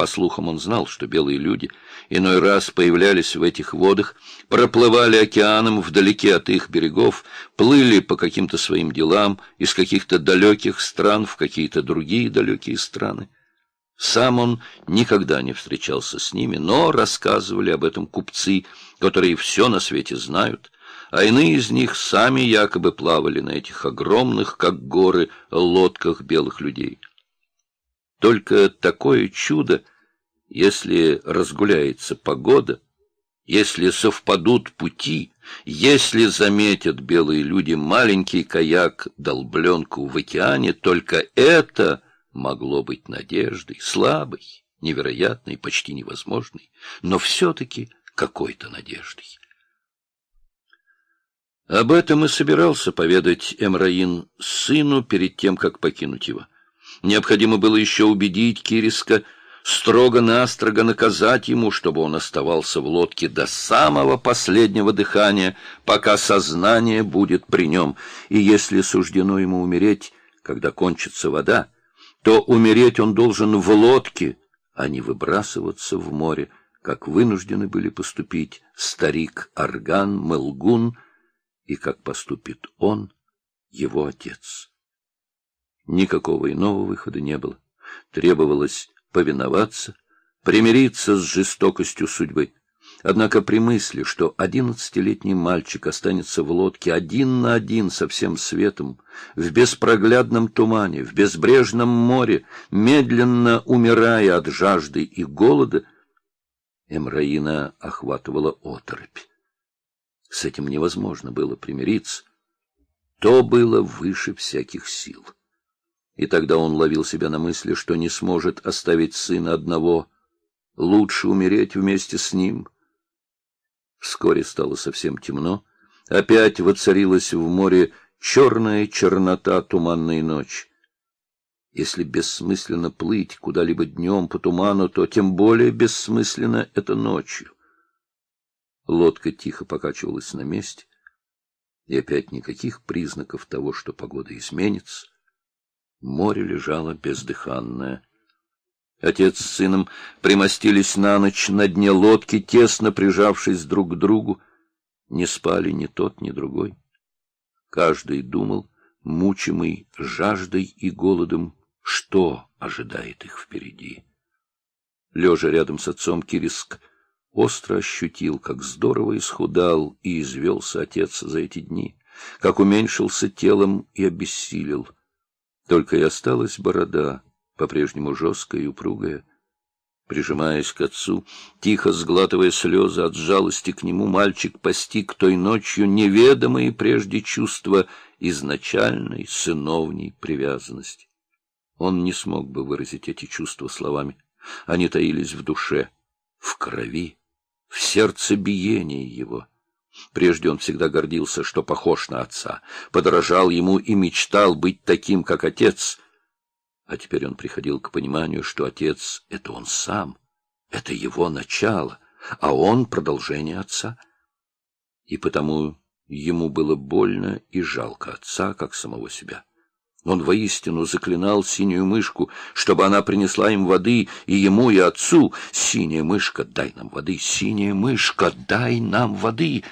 По слухам он знал, что белые люди иной раз появлялись в этих водах, проплывали океаном вдалеке от их берегов, плыли по каким-то своим делам из каких-то далеких стран в какие-то другие далекие страны. Сам он никогда не встречался с ними, но рассказывали об этом купцы, которые все на свете знают, а иные из них сами якобы плавали на этих огромных, как горы, лодках белых людей. Только такое чудо, если разгуляется погода, если совпадут пути, если заметят белые люди маленький каяк, долбленку в океане, только это могло быть надеждой, слабой, невероятной, почти невозможной, но все-таки какой-то надеждой. Об этом и собирался поведать Эмраин сыну перед тем, как покинуть его. Необходимо было еще убедить Кириска, строго-настрого наказать ему, чтобы он оставался в лодке до самого последнего дыхания, пока сознание будет при нем, и если суждено ему умереть, когда кончится вода, то умереть он должен в лодке, а не выбрасываться в море, как вынуждены были поступить старик Арган, Мелгун и как поступит он, его отец. Никакого иного выхода не было. Требовалось повиноваться, примириться с жестокостью судьбы. Однако при мысли, что одиннадцатилетний мальчик останется в лодке один на один со всем светом, в беспроглядном тумане, в безбрежном море, медленно умирая от жажды и голода, Эмраина охватывала оторопь. С этим невозможно было примириться. То было выше всяких сил. И тогда он ловил себя на мысли, что не сможет оставить сына одного. Лучше умереть вместе с ним. Вскоре стало совсем темно. Опять воцарилась в море черная чернота туманной ночи. Если бессмысленно плыть куда-либо днем по туману, то тем более бессмысленно это ночью. Лодка тихо покачивалась на месте, и опять никаких признаков того, что погода изменится. Море лежало бездыханное. Отец с сыном примостились на ночь на дне лодки, тесно прижавшись друг к другу. Не спали ни тот, ни другой. Каждый думал, мучимый жаждой и голодом, что ожидает их впереди. Лежа рядом с отцом, Кириск остро ощутил, как здорово исхудал и извелся отец за эти дни, как уменьшился телом и обессилел — только и осталась борода, по-прежнему жесткая и упругая. Прижимаясь к отцу, тихо сглатывая слезы от жалости к нему, мальчик постиг той ночью неведомые прежде чувства изначальной сыновней привязанности. Он не смог бы выразить эти чувства словами. Они таились в душе, в крови, в сердце биении его. Прежде он всегда гордился, что похож на отца, подражал ему и мечтал быть таким, как отец. А теперь он приходил к пониманию, что отец — это он сам, это его начало, а он — продолжение отца. И потому ему было больно и жалко отца, как самого себя. Он воистину заклинал синюю мышку, чтобы она принесла им воды и ему, и отцу. «Синяя мышка, дай нам воды! Синяя мышка, дай нам воды!»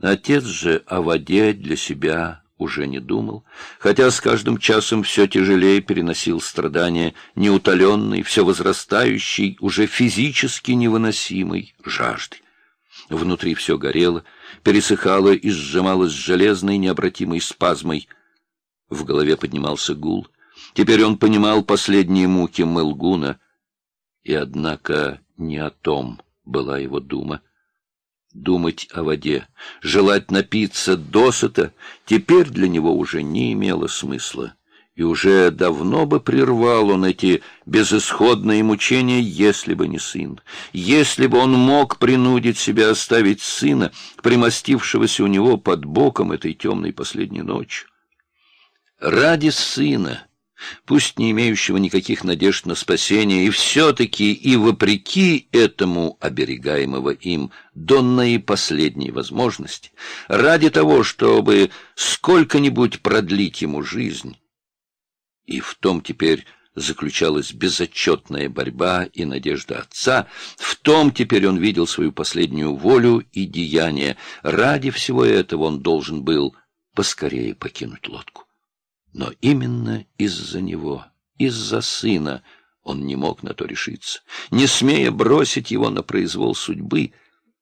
Отец же о воде для себя уже не думал, хотя с каждым часом все тяжелее переносил страдания неутоленной, все возрастающей, уже физически невыносимой жажды. Внутри все горело, пересыхало и сжималось железной необратимой спазмой. В голове поднимался гул. Теперь он понимал последние муки Мелгуна, и, однако, не о том была его дума думать о воде, желать напиться досыта, теперь для него уже не имело смысла. И уже давно бы прервал он эти безысходные мучения, если бы не сын. Если бы он мог принудить себя оставить сына, примостившегося у него под боком этой темной последней ночью. Ради сына пусть не имеющего никаких надежд на спасение, и все-таки и вопреки этому оберегаемого им до наипоследней возможности, ради того, чтобы сколько-нибудь продлить ему жизнь. И в том теперь заключалась безотчетная борьба и надежда отца. В том теперь он видел свою последнюю волю и деяние. Ради всего этого он должен был поскорее покинуть лодку. Но именно из-за него, из-за сына, он не мог на то решиться. Не смея бросить его на произвол судьбы,